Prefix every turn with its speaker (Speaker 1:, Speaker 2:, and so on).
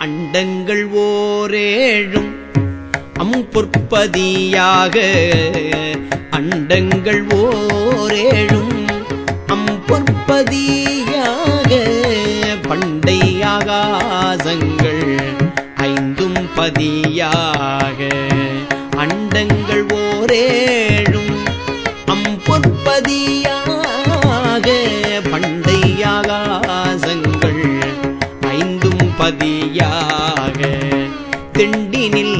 Speaker 1: அண்டங்கள் ஓரேழும் அம்பொற்பதியாக அண்டங்கள் ஓரேழும் அம்பொற்பதியாக பண்டை ஆகாசங்கள் ஐந்தும் பதியாக. அண்டங்கள் ஓரேழும் அம்பொற்பதியாக ஆகாசங்கள் பதியாக திண்டினில்